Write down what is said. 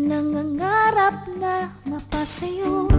Nangangarap na mapasayo